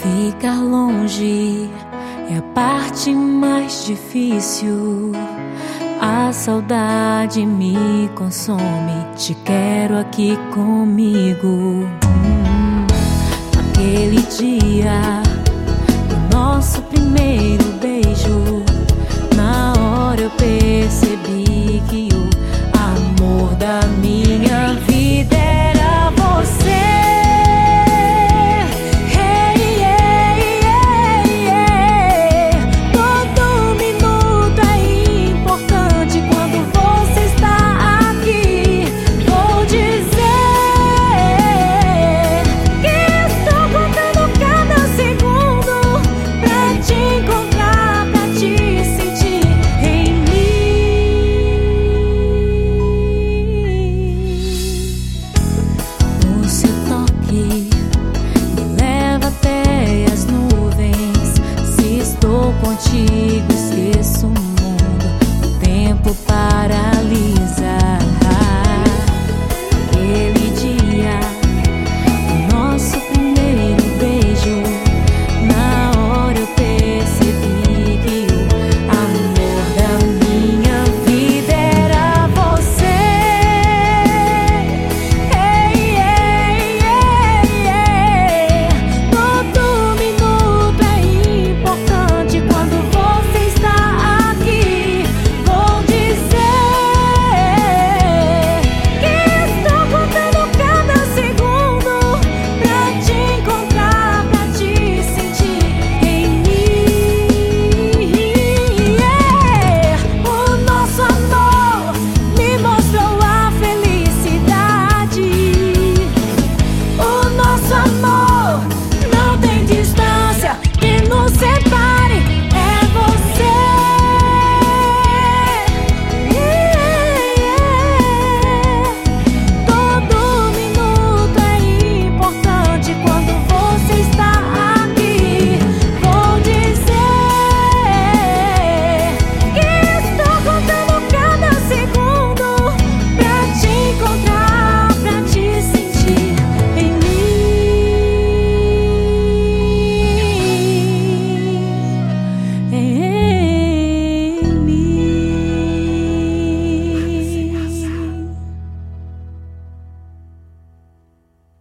Ficar longe é a parte mais difícil. A saudade me consome. Te quero aqui comigo. Hum, aquele dia, o nosso primeiro beijo. Na hora eu percebi que o amor da minha aku